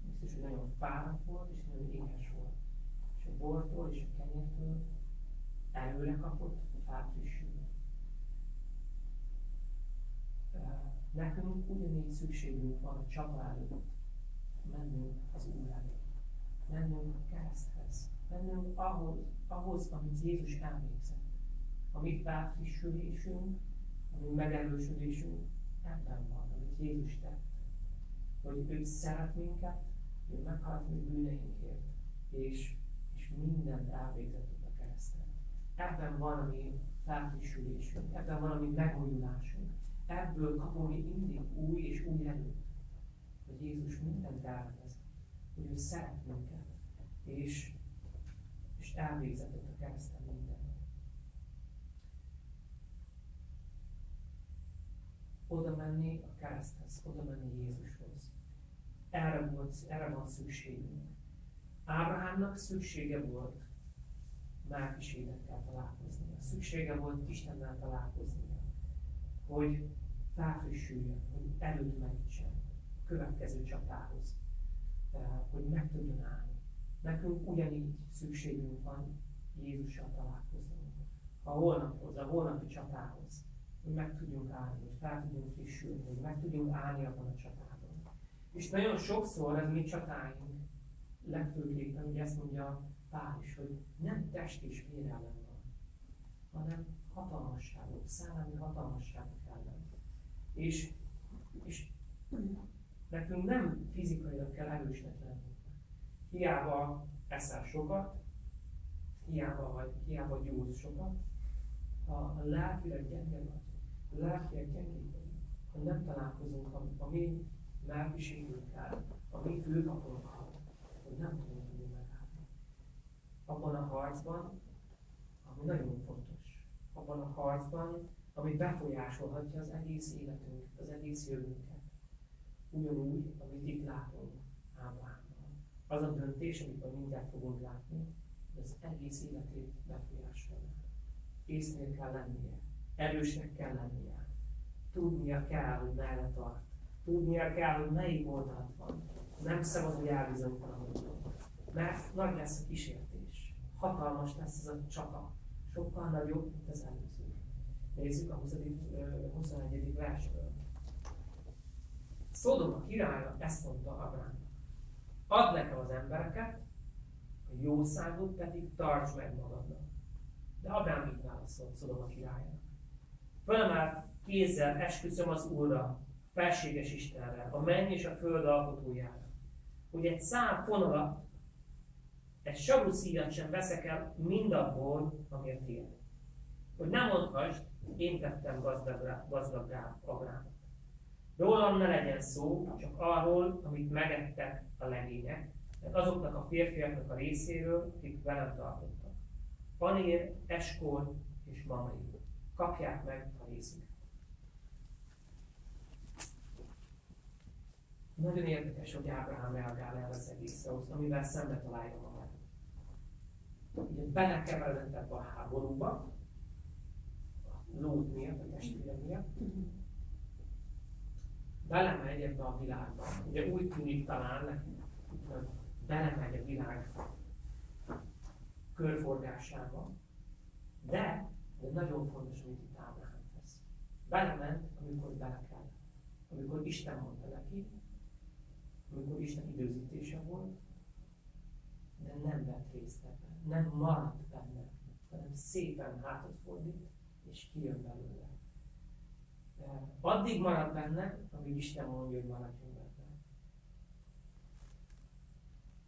Speaker 1: biztos, hogy nagyon fáradt volt, és nagyon éhes volt. És a bortól és a kenyertől előre kapott, felfrissült. Nekünk ugyanígy szükségünk van a csata előtt mennünk az Úr elé. Mennünk a. Mennünk ahhoz, ahhoz amit Jézus elvégzett. A mi felfrissülésünk, a mi megerősödésünk ebben van, amit Jézus tett. Hogy ő szeret minket, ő meghalt mi bűneinkért, és, és mindent elvégzett a kereszten. Ebben van a mi felfrissülésünk, ebben van a mi megújulásunk. Ebből kapunk mi mindig új és új erőt hogy Jézus mindent elvez, hogy ő szeret minket, és, és elvégzett a kereszten mindent. Oda menni a kereszthez, oda menni Jézushoz. Erre, volt, erre van szükségünk. Ábrahámnak szüksége volt Melkisédekkel találkoznia. Szüksége volt Istennel találkoznia, hogy felfrissüljön, hogy erőt merítsen következő csatához, hogy meg tudjon állni. Nekünk ugyanígy szükségünk van Jézussal találkozni. A holnaphoz, a holnapi csatához, hogy meg tudjunk állni, hogy fel tudjunk frissülni, hogy meg tudjunk állni abban a csatában. És nagyon sokszor ez mi csatáink legfőképpen, ugye ezt mondja Pál is, hogy nem test és vér ellen van, hanem hatalmasságok, szellemi hatalmasságok ellen. És, és Nekünk nem fizikailag kell erősnek lenni. Hiába eszel sokat, hiába, vagy, hiába gyúrsz sokat, ha a lelkileg gyenge vagy, a lelkileg gyengék ha nem találkozunk a, a mi lelkiségünkkel, a mi főpapunkkal, hogy nem tudunk tudni megállni. Abban a harcban, ami nagyon fontos, abban a harcban, ami befolyásolhatja az egész életünk, az egész jövőnket ugyanúgy, amit itt látunk Ábrahámban. Az a döntés, amit mindjárt fogunk látni, az egész életét befolyásolja. Észnél kell lennie, erősnek kell lennie, tudnia kell, hogy merre tart, tudnia kell, hogy melyik oldalt van. Nem szabad, hogy elbizonytalanodjon. Mert nagy lesz a kísértés. Hatalmas lesz ez a csata. Sokkal nagyobb, mint az előző. Nézzük a 20. 21. versből. Szodoma királya ezt mondta Abrám. Add nekem az embereket, a jó számot pedig tarts meg magadnak. De Abrám így válaszolt Szodoma királyának. Fölemelt kézzel esküszöm az Úrra, felséges Istenre, a menny és a föld alkotójára, hogy egy szám fonalat, egy savu szíjat sem veszek el mindabból, amiért tiéd. Hogy nem mondhass, én tettem gazdaggá, Abrámot. Rólam ne legyen szó, csak arról, amit megettek a legények, mert azoknak a férfiaknak a részéről, akik velem tartottak. Panér, Eskor és Mamri. Kapják meg a részüket. Nagyon érdekes, hogy Ábrahám reagál erre az egészre, amivel szembe találja magát. Ugye belekeveredett a háborúba, Lót miatt, a testvére miatt, belemegy ebbe a világba. Ugye úgy tűnik talán neki, hogy belemegy a világ körforgásába, de, de nagyon fontos, amit itt Ábrahám tesz. Belement, amikor bele kell. Amikor Isten mondta neki, amikor Isten időzítése volt, de nem vett részt ebben, nem maradt benne, hanem szépen hátat fordít, és kijön belőle addig marad benne, amíg Isten mondja, hogy maradjon benne.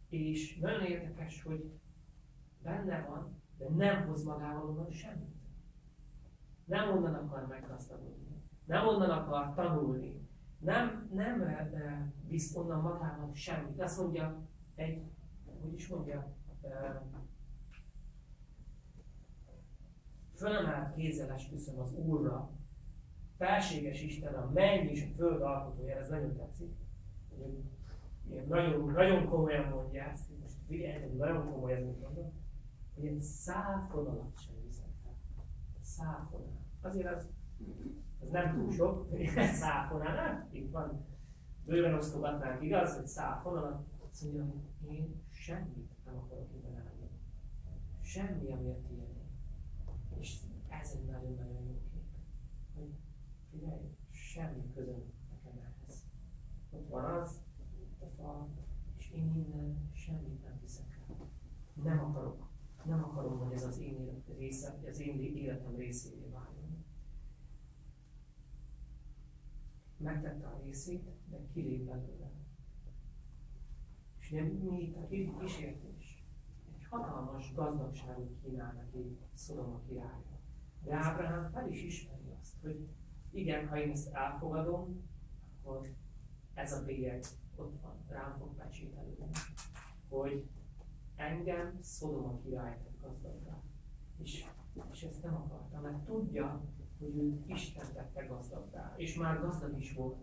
Speaker 1: És nagyon érdekes, hogy benne van, de nem hoz magával onnan semmit. Nem onnan akar meggazdagodni. Nem onnan akar tanulni. Nem, nem eh, visz onnan magával semmit. Azt mondja, egy, hogy is mondja, eh, fölemelt kézzel esküszöm az Úrra, felséges Isten, a menny és a föld alkotója, ez nagyon tetszik. Ilyen nagyon, nagyon komolyan mondja ezt, most figyelj, nagyon komoly ez, mit mondom. hogy egy szálfonalat sem viszek fel. Szálfonal. Azért az, az nem túl sok, szálfonal, nem? Itt van, bőven osztogatnánk, igaz? Egy szálfonalat. Azt mondja, hogy én semmit nem akarok innen állni. Semmi, amiért ilyen. És ez egy nagyon-nagyon jó. Hogy figyelj, semmi közöm nekem ehhez. Ott van az, a fal, és én innen semmit nem viszek el. Nem akarok. Nem akarom, hogy ez az én, része, az én életem részévé váljon. Megtette a részét, de kilép belőle. És nem mi itt a kísértés? Egy hatalmas gazdagságot kínál neki Szodoma királya. De Ábrahám fel is ismeri azt, hogy igen, ha én ezt elfogadom, akkor ez a bélyeg ott van, rám fog pecsételődni, hogy engem Szodoma király tett gazdaggá. És, és ezt nem akarta, mert tudja, hogy őt Isten tette gazdaggá, és már gazdag is volt,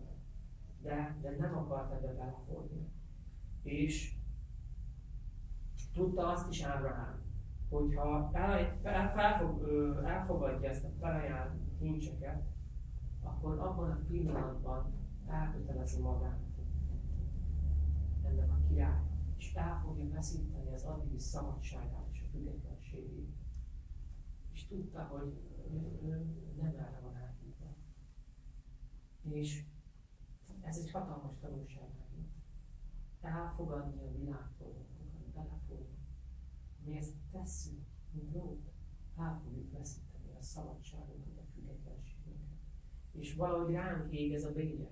Speaker 1: de, de nem akart ebbe belefordni. És tudta azt is Ábrahám, hogyha el, el, felfog, elfogadja ezt a felajánlt kincseket, akkor abban a pillanatban elkötelezi magát ennek a király, és el fogja veszíteni az addigi szabadságát és a függetlenségét. És tudta, hogy ő, ő nem erre van elhívva. És ez egy hatalmas tanulság nekünk. Elfogadni a világ dolgokat, belefogni. Mi ezt tesszük, mint lót, el fogjuk veszíteni a szabadságunkat. És valahogy ránk ég ez a bélyeg.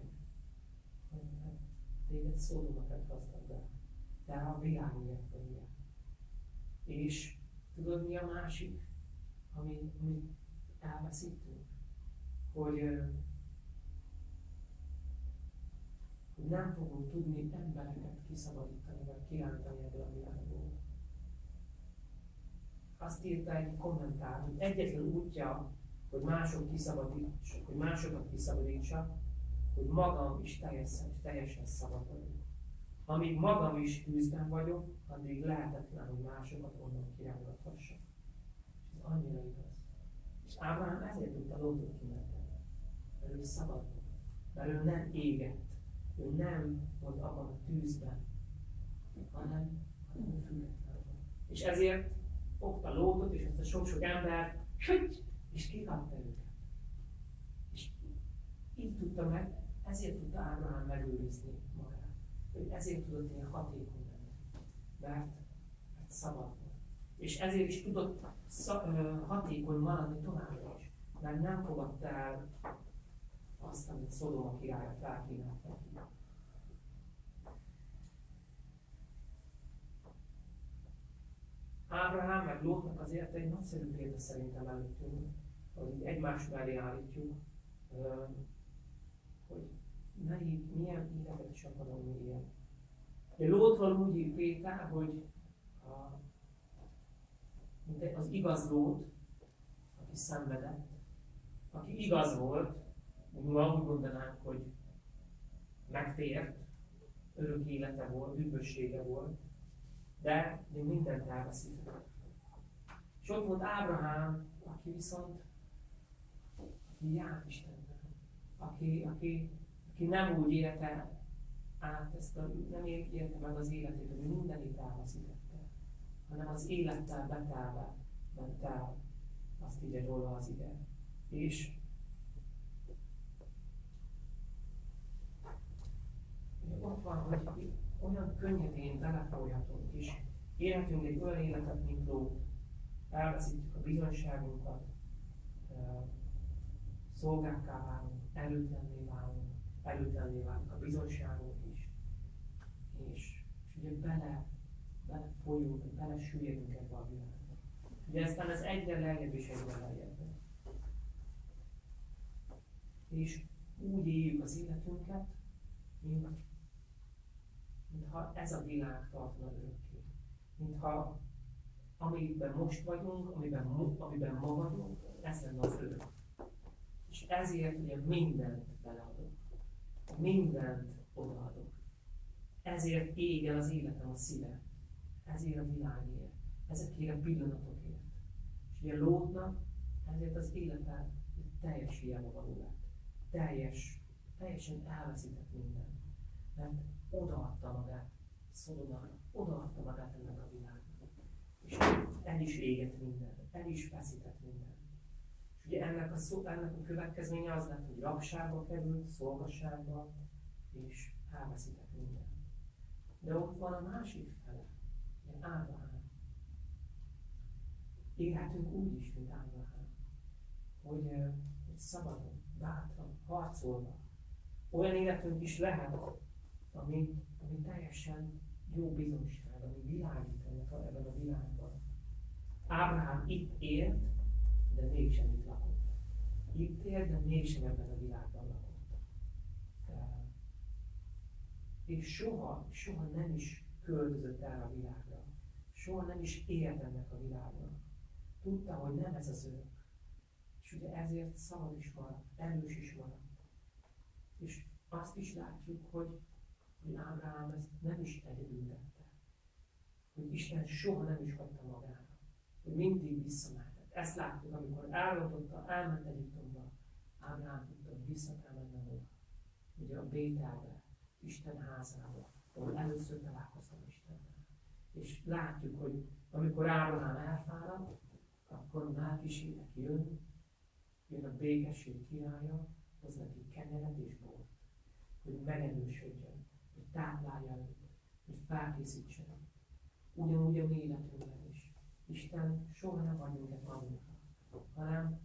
Speaker 1: Téged szólómat tett gazdaggá. De a világ miatt. És tudod mi a másik, ami, amit elveszítünk? Hogy, hogy nem fogunk tudni embereket kiszabadítani, vagy kirántani ebből a világból. Azt írta egy kommentár, hogy egyetlen útja, hogy mások kiszabadítsak, hogy másokat kiszabadítsak, hogy magam is teljesen, teljesen szabad vagyok. Amíg magam is tűzben vagyok, addig lehetetlen, hogy másokat onnan kirángathassak. És ez annyira igaz. És Ábrahám ezért tudta Lótot kimenteni. Mert ő szabad volt. Mert ő nem égett. Ő nem volt abban a tűzben, hanem, hanem ő független volt. És ezért fogta Lótot és ezt a sok-sok ember, és kikapta őket. És így tudta meg, ezért tudta Ábrahám megőrizni magát. Hogy ezért tudott ilyen hatékony lenni. Mert, mert szabad volt. És ezért is tudott hatékony maradni továbbra is. Mert nem fogadta el azt, amit Szodoma királya felkínált neki. Ábrahám meg Lótnak azért egy nagyszerű példa szerintem előttünk, hogy egymás mellé állítjuk, hogy melyik, milyen életet is akarom élni. Lótról úgy ír Péter, hogy a, az igaz Lót, aki szenvedett, aki igaz volt, ma úgy mondanánk, hogy megtért, örök élete volt, üdvössége volt, de még mindent elveszített. És ott volt Ábrahám, aki viszont aki járt Istenben, aki, aki, aki nem úgy élte át ezt a, nem élte meg az életét, hogy mindenit elveszítette, hanem az élettel betelve ment el, azt írja róla az ige. És ott van, hogy olyan könnyedén belefolyhatunk is. Élhetünk egy olyan életet, mint Lót. Elveszítjük a bizonyságunkat, szolgákká válunk, erőtlenné válunk, erőtlenné válik a bizonyságunk is. És, és ugye bele, bele folyunk, bele süllyedünk ebbe a világba. Ugye aztán ez egyre lejjebb és egyre lejjebb. És úgy éljük az életünket, mint mintha ez a világ tartna örökké. Mintha amiben most vagyunk, amiben, amiben ma vagyunk, ez lenne az örök. Ezért ugye mindent beleadok. Mindent odaadok. Ezért ég el az életem a szíve. Ezért a világért. ezekért a pillanatokért. És ugye Lótnak ezért az élete teljes hiába való lett. Teljes, teljesen elveszített minden. Mert odaadta magát Szodomának, odaadta magát ennek a világnak. És el is égett minden, el is veszített ugye ennek a, szó, ennek a következménye az lett, hogy rabságba került, szolgasságba, és elveszített minden. De ott van a másik fele, ilyen Ábrahám. Élhetünk úgy is, mint Ábrahám, hogy, hogy szabadon, bátran, harcolva. Olyan életünk is lehet, ami, ami teljesen jó bizonyság, ami világít ebben a világban. Ábrahám itt élt, de mégsem itt lakott. Itt élt, de mégsem ebben a világban lakott. És soha, soha nem is költözött el a világra. Soha nem is élt ennek a világnak. Tudta, hogy nem ez az örök. És ugye ezért szabad is maradt, erős is maradt. És azt is látjuk, hogy hogy Ábrahám ezt nem is egyedül tette. Hogy Isten soha nem is hagyta magára. Hogy mindig visszamehetett. Ezt láttuk, amikor elrontotta, elment Egyiptomba. Ábrahám tudta, hogy vissza kell mennem oda. Ugye a Bételbe, Isten házába, ahol először találkoztam Istennel. És látjuk, hogy amikor Ábrahám elfárad, akkor Melkisének jön, jön a békesség királya, hoz neki kenyeret és bort, hogy megerősödjön, táplálja őt, hogy felkészítsen. Ugyanúgy a mi életünkben. Isten soha nem hagy minket magunkra, hanem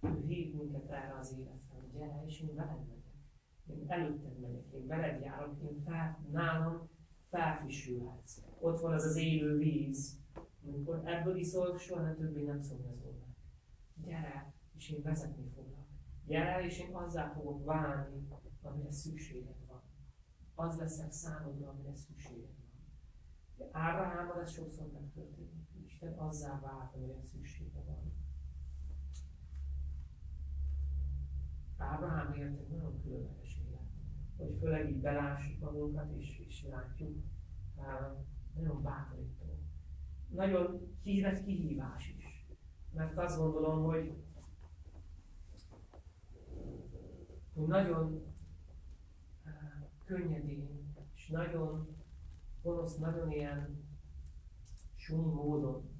Speaker 1: ő hív minket erre az életre, hogy gyere, és én veled megyek. Én előtted megyek, én veled járok, én fel, nálam felfrissülhetsz. Ott van az az élő víz, amikor ebből iszol, soha többé nem szomjazol meg. Gyere, és én vezetni foglak. Gyere, és én azzá fogok válni, amire szükséged az leszek számodra, amire szükséged van. De Ábrahámmal ez sokszor megtörténik. Isten azzá vált, amire szüksége van. Ábrahám élt egy nagyon különleges élet. Hogy főleg így belássuk magunkat, és, és látjuk, nagyon bátorító. Nagyon híres kihívás is. Mert azt gondolom, hogy, hogy nagyon könnyedén, és nagyon gonosz, nagyon ilyen sumi módon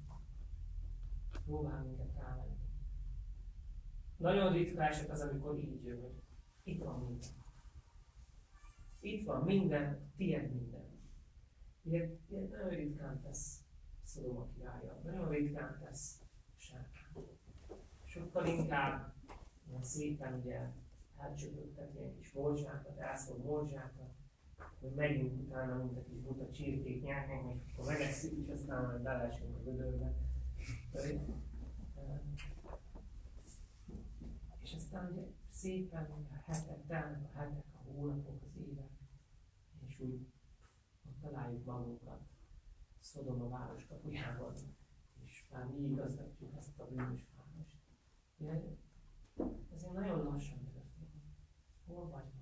Speaker 1: próbál minket rávenni. Nagyon ritka eset az, amikor így jön, hogy itt van minden. Itt van minden, tiéd minden. Ilyet, ilyet nagyon ritkán tesz Szodoma királya, nagyon ritkán tesz sátán. Sokkal inkább szépen ugye elcsöpögtet ilyen kis morzsákat, elszól morzsákat, hogy megyünk utána, mint a kis buta csirkék nyáknak, és akkor megesszük, és aztán majd belesünk a gödörbe. És aztán ugye szépen a hetek, telnek a hetek, a hónapok, az évek, és úgy ott találjuk magunkat Szodom a város kapujában, és már mi igazgatjuk ezt a bűnös várost. Ez nagyon lassan Hol vagy ma?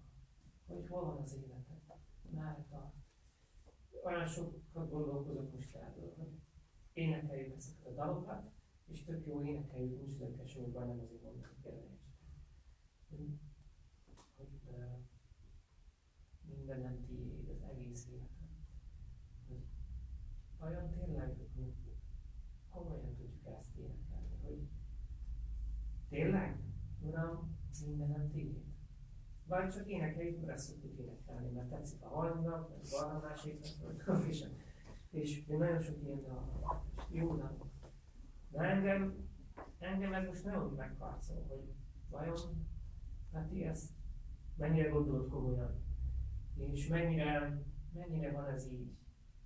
Speaker 1: Hogy hol van az életed? Merre tart? Olyan sokat gondolkozok most erről, hogy énekeljük ezeket a dalokat, és tök jó énekeljük, nincs baj, nem azért mondom, hogy félreértsetek. Hogy, uh, mindenem tiéd, az egész életem. Hogy olyan tényleg, komolyan tudjuk ezt énekelni, hogy tényleg, Uram, mindenem tiéd. Vagy csak énekeljük, mert ezt szoktuk énekelni, mert tetszik a hangnak, vagy a másiknak, és, és én nagyon sok ilyen dal jó nem. De engem, engem ez most nagyon megharcol, hogy vajon Peti ezt mennyire gondolod komolyan, és mennyire, mennyire van ez így,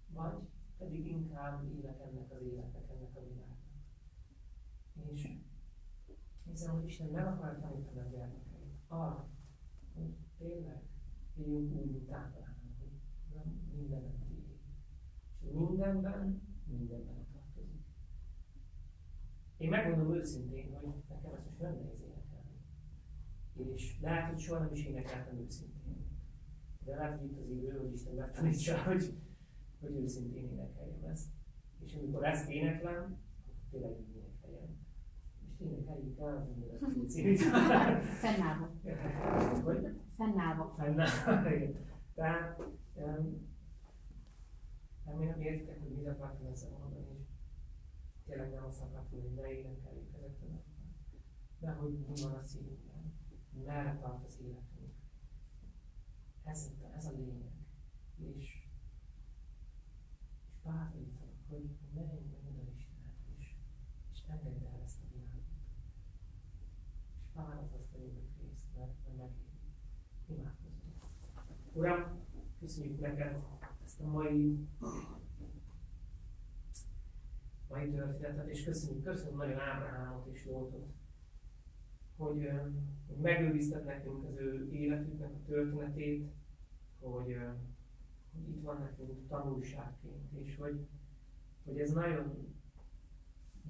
Speaker 1: vagy pedig inkább élek ennek az életnek, ennek a világnak. És hiszem, hogy Isten meg akar tanítani a gyermekeit arra, hogy tényleg éljünk úgy, mint Ábrahám, hogy nem. És mindenben, mindenben tartozik. Én megmondom őszintén, hogy nekem ez most nem nehéz énekelni. És lehet, hogy soha nem is énekeltem őszintén. De lehet, hogy itt az idő, hogy Isten megtanítsa, hogy, hogy őszintén énekeljem ezt. És amikor ezt éneklem, tényleg így énekeljem. És énekeljük el az emberek címét.
Speaker 2: Fennállva.
Speaker 1: Hogy?
Speaker 2: Fennállva.
Speaker 1: Fennállva. Tehát, um, remélem értitek, hogy mit akartam ezzel mondani, és tényleg nem azt akartam, hogy ne énekeljük ezeket de hogy mi van a szívünkben, merre tart az életünk. Ez, ez a lényeg. És, és bátorítanak, hogy menj meg oda Istenhez, és, és engedd el ezt a világot. És várod azt a jövőt részt, mert, mert megéri. Imádkozunk. Uram, köszönjük neked ezt a mai mai történetet, és köszönjük, köszönjük nagyon Ábrahámot és Lótot, hogy, hogy megőrizted nekünk az ő életüknek a történetét, hogy, hogy itt van nekünk tanulságként, és hogy, hogy ez nagyon,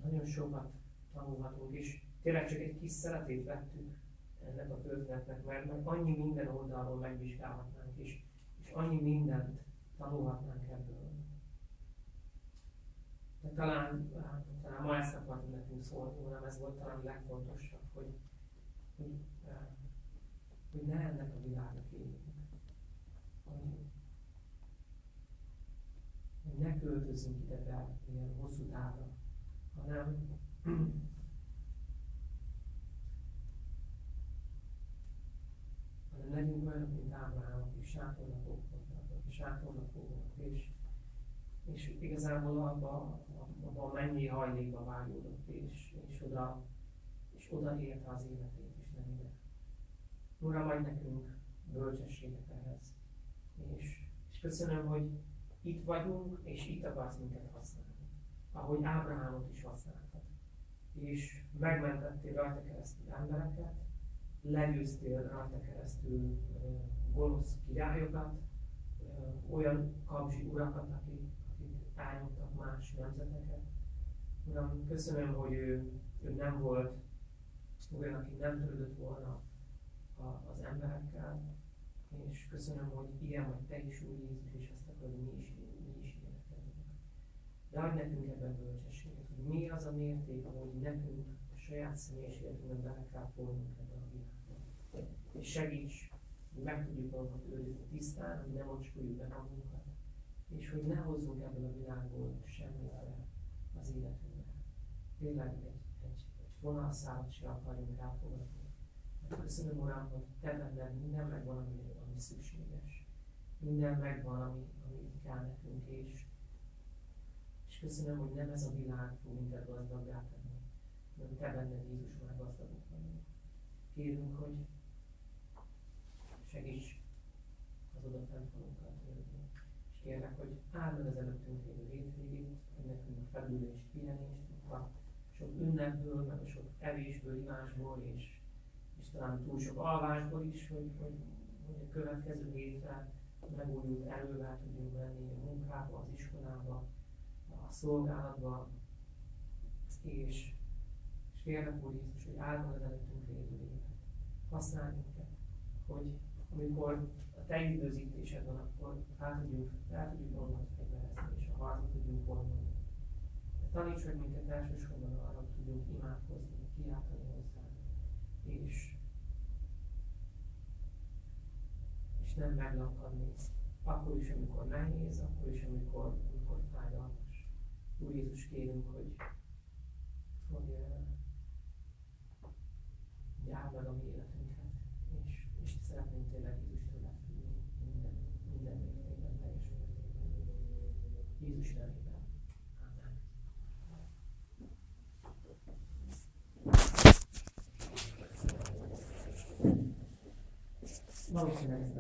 Speaker 1: nagyon sokat tanulhatunk, és tényleg csak egy kis szeretét vettük ennek a történetnek, mert, mert annyi minden oldalról megvizsgálhatnánk, és, és annyi mindent tanulhatnánk ebből. De talán, talán ma ezt akartam nekünk szólni, hanem ez volt talán a legfontosabb, hogy, hogy, hogy ne ennek a világnak éljünk. Hogy, hogy ne költözzünk ide be ilyen hosszú távra, hanem hanem legyünk olyanok, mint Ábrahám, akik sátorlakók voltak, akik és, és igazából abba a mennyi hajlékba vágyódott, és, és oda, és oda érte az életét, és nem ide. Uram, adj nekünk bölcsességet ehhez. És, és köszönöm, hogy itt vagyunk, és itt akarsz minket használni. Ahogy Ábrahámot is használtad. És megmentettél rajta keresztül embereket, legyőztél rajta keresztül gonosz királyokat, olyan kapzsi urakat, akik, elnyomtak más nemzeteket. Uram, köszönöm, hogy ő, ő nem volt olyan, aki nem törődött volna az emberekkel, és köszönöm, hogy ilyen vagy Te is, Úr Jézus, és ezt akarod, mi is, mi is énekelünk. De adj nekünk ebben bölcsességet, hogy mi az a mérték, ahogy nekünk a saját személyes életünkben bele kell fordulnunk ebben a világban. És segíts, hogy meg tudjuk magunkat őrizni tisztán, hogy nem ocskoljuk be magunkat, és hogy ne hozzunk ebből a világból semmit az életünkbe. Tényleg egy, egy, egy vonalszálat se akarjunk elfogadni. Köszönöm, Uram, hogy Te benned minden megvan, ami, ami szükséges. Minden megvan, ami, ami kell nekünk, és, és köszönöm, hogy nem ez a világ fog minket gazdaggá tenni, hanem Te benned, Jézus, már gazdagok vagyunk. Kérünk, hogy segíts az odafentalunkat élni. Kérlek, hogy áld meg az előttünk lévő hétvégét, hogy nekünk a felülést, pihenést, a sok ünnepből, meg a sok evésből, ivásból, és és talán túl sok alvásból is, hogy, hogy, hogy a következő hétre megújult erővel tudjunk menni a munkába, az iskolába, a szolgálatba, és, és kérlek Úr Jézus, hogy áldod az előttünk lévő évet. Használj minket, hogy amikor Te időzítésed van, akkor fel tudjuk, fel tudjuk magunkat fegyverezni, és a harcot tudjunk vonulni. Taníts meg minket elsősorban arra, hogy tudjunk imádkozni, kiáltani hozzá, és nem meglankadni, akkor is, amikor nehéz, akkor is, amikor, amikor fájdalmas. Úr Jézus, kérünk, hogy, hogy, hogy áld meg a mi életünket, és, és szeretnénk tényleg Jézus tőle függni minden, minden mértékben, teljes mértékben. Jézus nevében. Amen. Valószínűleg ez nem